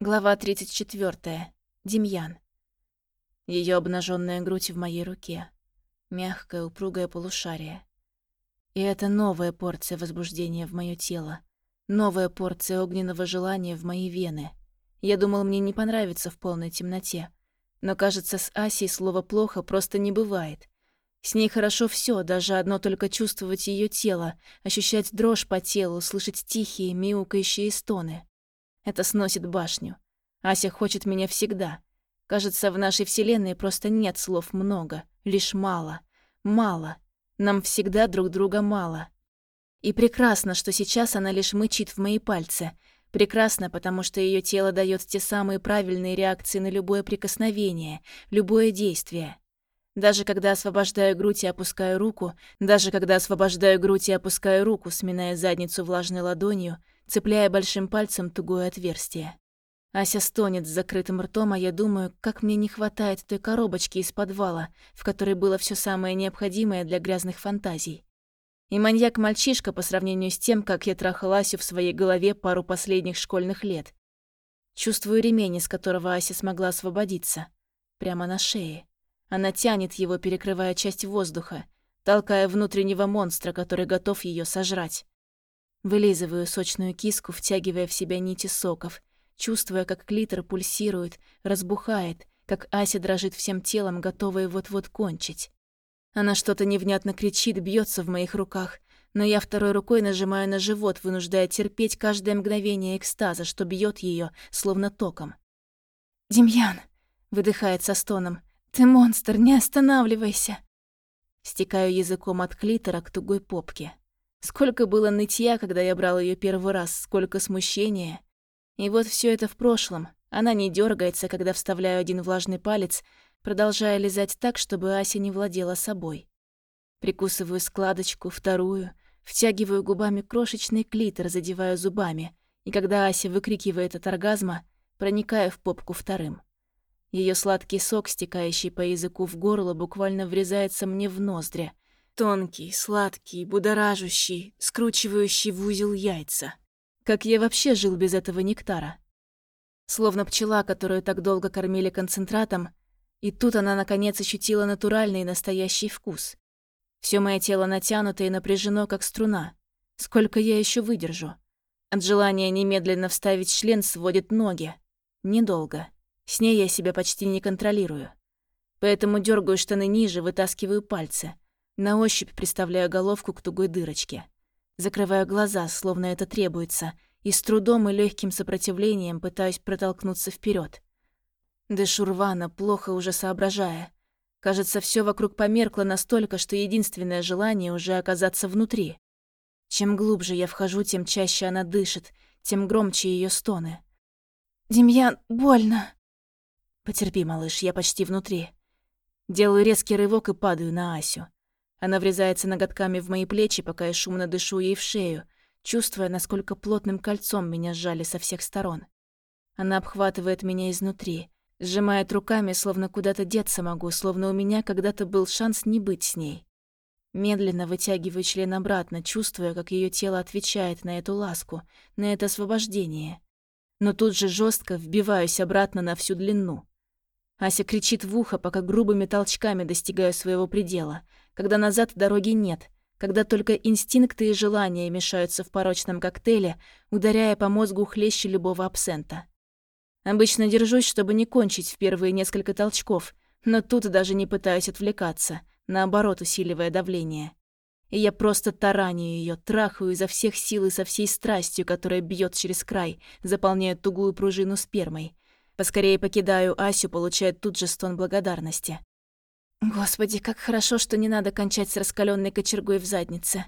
Глава 34. Демьян. Ее обнаженная грудь в моей руке. Мягкое, упругое полушарие. И это новая порция возбуждения в мое тело. Новая порция огненного желания в мои вены. Я думал, мне не понравится в полной темноте. Но, кажется, с Асей слово «плохо» просто не бывает. С ней хорошо все, даже одно только чувствовать ее тело, ощущать дрожь по телу, слышать тихие, мяукающие стоны. Это сносит башню. Ася хочет меня всегда. Кажется, в нашей вселенной просто нет слов много, лишь мало. Мало. Нам всегда друг друга мало. И прекрасно, что сейчас она лишь мычит в мои пальцы. Прекрасно, потому что ее тело дает те самые правильные реакции на любое прикосновение, любое действие. Даже когда освобождаю грудь и опускаю руку, даже когда освобождаю грудь и опускаю руку, сминая задницу влажной ладонью, цепляя большим пальцем тугое отверстие. Ася стонет с закрытым ртом, а я думаю, как мне не хватает той коробочки из подвала, в которой было все самое необходимое для грязных фантазий. И маньяк-мальчишка по сравнению с тем, как я трахал Асю в своей голове пару последних школьных лет. Чувствую ремень, из которого Ася смогла освободиться. Прямо на шее. Она тянет его, перекрывая часть воздуха, толкая внутреннего монстра, который готов ее сожрать. Вылизываю сочную киску, втягивая в себя нити соков, чувствуя, как клитор пульсирует, разбухает, как Ася дрожит всем телом, готовая вот-вот кончить. Она что-то невнятно кричит, бьется в моих руках, но я второй рукой нажимаю на живот, вынуждая терпеть каждое мгновение экстаза, что бьет ее, словно током. «Демьян!» — выдыхает со стоном. «Ты монстр, не останавливайся!» Стекаю языком от клитора к тугой попке. Сколько было нытья, когда я брал ее первый раз, сколько смущения. И вот все это в прошлом. Она не дергается, когда вставляю один влажный палец, продолжая лизать так, чтобы Ася не владела собой. Прикусываю складочку, вторую, втягиваю губами крошечный клитор, задеваю зубами, и когда Ася выкрикивает от оргазма, проникаю в попку вторым. Ее сладкий сок, стекающий по языку в горло, буквально врезается мне в ноздри — Тонкий, сладкий, будоражущий, скручивающий в узел яйца. Как я вообще жил без этого нектара? Словно пчела, которую так долго кормили концентратом, и тут она, наконец, ощутила натуральный и настоящий вкус. Все мое тело натянуто и напряжено, как струна. Сколько я еще выдержу? От желания немедленно вставить член сводит ноги. Недолго. С ней я себя почти не контролирую. Поэтому дергаю штаны ниже, вытаскиваю пальцы — на ощупь приставляю головку к тугой дырочке. Закрываю глаза, словно это требуется, и с трудом и легким сопротивлением пытаюсь протолкнуться вперед. Дышу рвано, плохо уже соображая. Кажется, все вокруг померкло настолько, что единственное желание уже оказаться внутри. Чем глубже я вхожу, тем чаще она дышит, тем громче ее стоны. «Демьян, больно!» «Потерпи, малыш, я почти внутри». Делаю резкий рывок и падаю на Асю. Она врезается ноготками в мои плечи, пока я шумно дышу ей в шею, чувствуя, насколько плотным кольцом меня сжали со всех сторон. Она обхватывает меня изнутри, сжимает руками, словно куда-то деться могу, словно у меня когда-то был шанс не быть с ней. Медленно вытягиваю член обратно, чувствуя, как ее тело отвечает на эту ласку, на это освобождение. Но тут же жестко вбиваюсь обратно на всю длину. Ася кричит в ухо, пока грубыми толчками достигаю своего предела — когда назад дороги нет, когда только инстинкты и желания мешаются в порочном коктейле, ударяя по мозгу хлеще любого абсента. Обычно держусь, чтобы не кончить в первые несколько толчков, но тут даже не пытаюсь отвлекаться, наоборот усиливая давление. И я просто тараню ее, трахаю изо всех сил и со всей страстью, которая бьет через край, заполняя тугую пружину спермой. Поскорее покидаю Асю, получая тут же стон благодарности. Господи, как хорошо, что не надо кончать с раскаленной кочергой в заднице.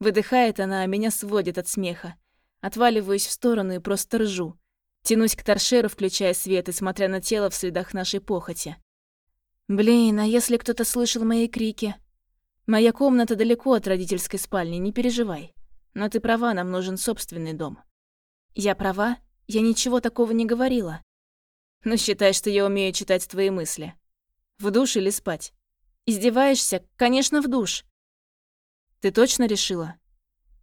Выдыхает она, а меня сводит от смеха. Отваливаюсь в сторону и просто ржу. Тянусь к торшеру, включая свет и смотря на тело в следах нашей похоти. Блин, а если кто-то слышал мои крики? Моя комната далеко от родительской спальни, не переживай. Но ты права, нам нужен собственный дом. Я права? Я ничего такого не говорила. Ну, считай, что я умею читать твои мысли. В душ или спать? Издеваешься? Конечно, в душ. Ты точно решила?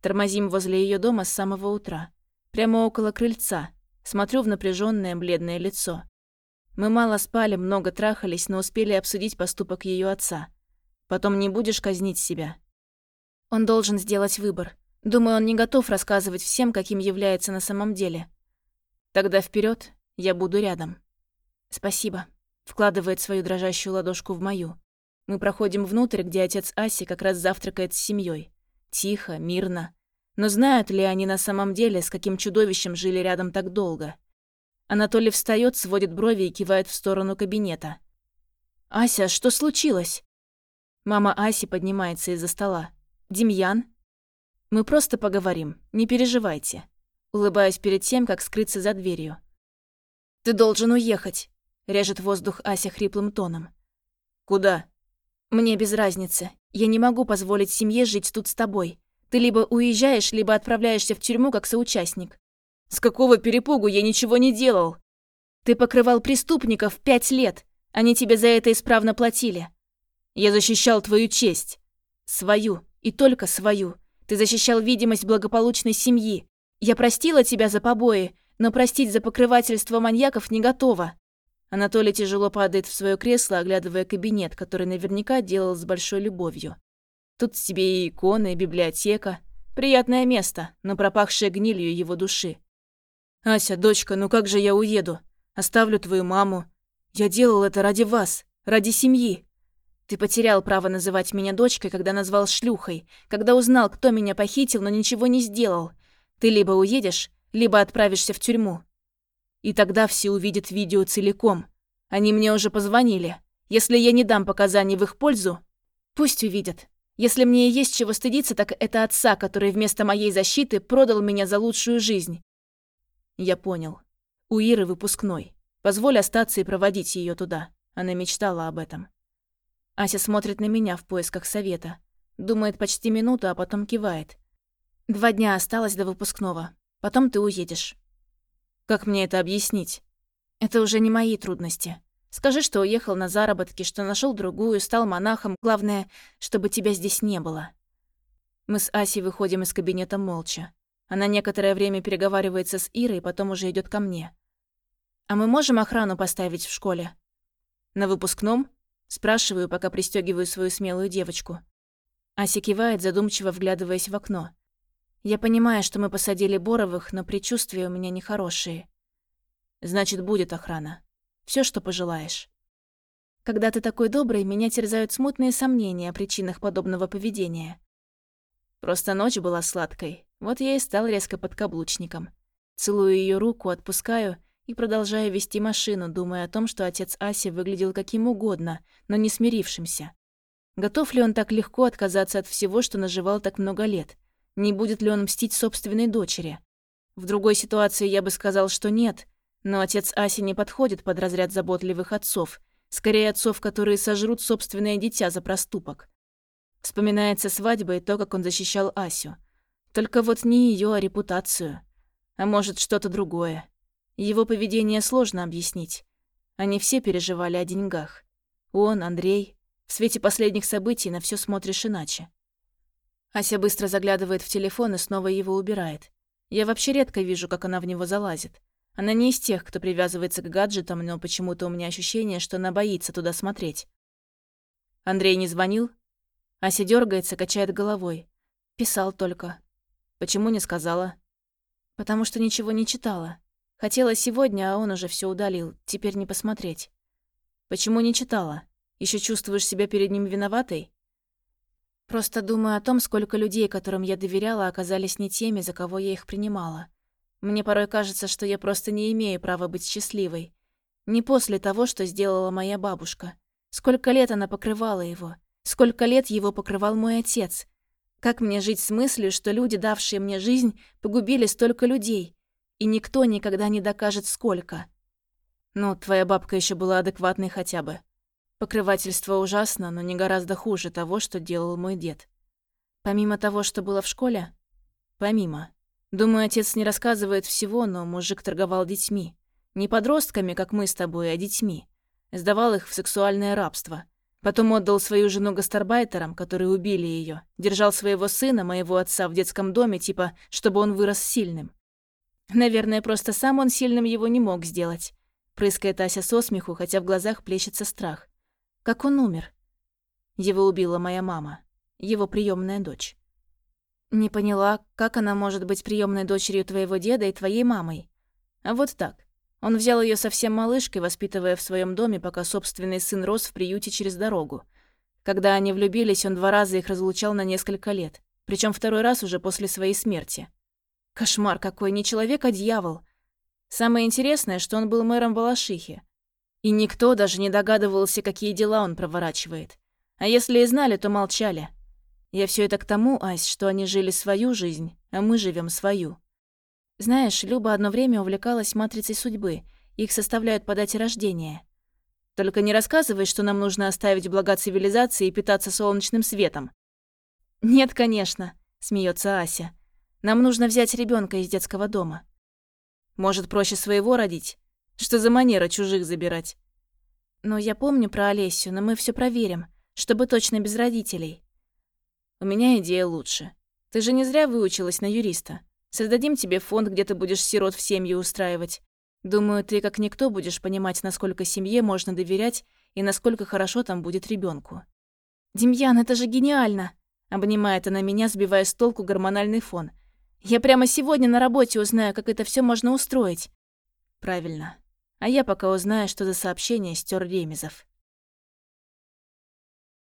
Тормозим возле ее дома с самого утра. Прямо около крыльца. Смотрю в напряженное бледное лицо. Мы мало спали, много трахались, но успели обсудить поступок ее отца. Потом не будешь казнить себя. Он должен сделать выбор. Думаю, он не готов рассказывать всем, каким является на самом деле. Тогда вперед, я буду рядом. Спасибо. Вкладывает свою дрожащую ладошку в мою. Мы проходим внутрь, где отец Аси как раз завтракает с семьей. Тихо, мирно. Но знают ли они на самом деле, с каким чудовищем жили рядом так долго? Анатолий встает, сводит брови и кивает в сторону кабинета. «Ася, что случилось?» Мама Аси поднимается из-за стола. «Демьян?» «Мы просто поговорим, не переживайте». Улыбаюсь перед тем, как скрыться за дверью. «Ты должен уехать», — режет воздух Ася хриплым тоном. «Куда?» «Мне без разницы. Я не могу позволить семье жить тут с тобой. Ты либо уезжаешь, либо отправляешься в тюрьму как соучастник». «С какого перепугу я ничего не делал?» «Ты покрывал преступников пять лет. Они тебе за это исправно платили». «Я защищал твою честь». «Свою. И только свою. Ты защищал видимость благополучной семьи. Я простила тебя за побои, но простить за покрывательство маньяков не готова». Анатолий тяжело падает в свое кресло, оглядывая кабинет, который наверняка делал с большой любовью. Тут тебе и иконы, и библиотека. Приятное место, но пропахшее гнилью его души. «Ася, дочка, ну как же я уеду? Оставлю твою маму. Я делал это ради вас, ради семьи. Ты потерял право называть меня дочкой, когда назвал шлюхой, когда узнал, кто меня похитил, но ничего не сделал. Ты либо уедешь, либо отправишься в тюрьму. И тогда все увидят видео целиком. Они мне уже позвонили. Если я не дам показаний в их пользу, пусть увидят. Если мне и есть чего стыдиться, так это отца, который вместо моей защиты продал меня за лучшую жизнь. Я понял. У Иры выпускной. Позволь остаться и проводить ее туда. Она мечтала об этом. Ася смотрит на меня в поисках совета. Думает почти минуту, а потом кивает. Два дня осталось до выпускного. Потом ты уедешь. Как мне это объяснить? Это уже не мои трудности. Скажи, что уехал на заработки, что нашел другую, стал монахом. Главное, чтобы тебя здесь не было. Мы с Асей выходим из кабинета молча. Она некоторое время переговаривается с Ирой, потом уже идет ко мне. «А мы можем охрану поставить в школе?» «На выпускном?» Спрашиваю, пока пристегиваю свою смелую девочку. Ася кивает, задумчиво вглядываясь в окно. Я понимаю, что мы посадили Боровых, но предчувствия у меня нехорошие. Значит, будет охрана. Все, что пожелаешь. Когда ты такой добрый, меня терзают смутные сомнения о причинах подобного поведения. Просто ночь была сладкой, вот я и стал резко подкаблучником. Целую ее руку, отпускаю — и продолжаю вести машину, думая о том, что отец Аси выглядел каким угодно, но не смирившимся. Готов ли он так легко отказаться от всего, что наживал так много лет? Не будет ли он мстить собственной дочери? В другой ситуации я бы сказал, что нет, но отец Аси не подходит под разряд заботливых отцов, скорее отцов, которые сожрут собственное дитя за проступок. Вспоминается свадьба и то, как он защищал Асю. Только вот не ее, а репутацию. А может, что-то другое. Его поведение сложно объяснить. Они все переживали о деньгах. Он, Андрей. В свете последних событий на все смотришь иначе. Ася быстро заглядывает в телефон и снова его убирает. Я вообще редко вижу, как она в него залазит. Она не из тех, кто привязывается к гаджетам, но почему-то у меня ощущение, что она боится туда смотреть. Андрей не звонил? Ася дергается, качает головой. Писал только. Почему не сказала? Потому что ничего не читала. Хотела сегодня, а он уже все удалил. Теперь не посмотреть. Почему не читала? Еще чувствуешь себя перед ним виноватой? Просто думаю о том, сколько людей, которым я доверяла, оказались не теми, за кого я их принимала. Мне порой кажется, что я просто не имею права быть счастливой. Не после того, что сделала моя бабушка. Сколько лет она покрывала его. Сколько лет его покрывал мой отец. Как мне жить с мыслью, что люди, давшие мне жизнь, погубили столько людей? и никто никогда не докажет, сколько. Ну, твоя бабка еще была адекватной хотя бы. Покрывательство ужасно, но не гораздо хуже того, что делал мой дед. Помимо того, что было в школе? Помимо. Думаю, отец не рассказывает всего, но мужик торговал детьми. Не подростками, как мы с тобой, а детьми. Сдавал их в сексуальное рабство. Потом отдал свою жену гастарбайтерам, которые убили ее. Держал своего сына, моего отца, в детском доме, типа, чтобы он вырос сильным. Наверное, просто сам он сильным его не мог сделать. Прыскает Ася со смеху, хотя в глазах плещется страх. Как он умер? Его убила моя мама, его приемная дочь. Не поняла, как она может быть приемной дочерью твоего деда и твоей мамой. А вот так. Он взял ее совсем малышкой, воспитывая в своем доме, пока собственный сын рос в приюте через дорогу. Когда они влюбились, он два раза их разлучал на несколько лет. Причем второй раз уже после своей смерти. Кошмар какой, не человек, а дьявол. Самое интересное, что он был мэром Балашихи. И никто даже не догадывался, какие дела он проворачивает. А если и знали, то молчали. Я все это к тому, Ась, что они жили свою жизнь, а мы живем свою. Знаешь, Люба одно время увлекалась матрицей судьбы. Их составляют по дате рождения. Только не рассказывай, что нам нужно оставить блага цивилизации и питаться солнечным светом. Нет, конечно, смеется Ася. Нам нужно взять ребенка из детского дома. Может, проще своего родить? Что за манера чужих забирать? Ну, я помню про Олесю, но мы все проверим, чтобы точно без родителей. У меня идея лучше. Ты же не зря выучилась на юриста. Создадим тебе фонд, где ты будешь сирот в семью устраивать. Думаю, ты как никто будешь понимать, насколько семье можно доверять и насколько хорошо там будет ребенку. «Демьян, это же гениально!» Обнимает она меня, сбивая с толку гормональный фон. «Я прямо сегодня на работе узнаю, как это все можно устроить». «Правильно. А я пока узнаю, что за сообщение стер Ремезов».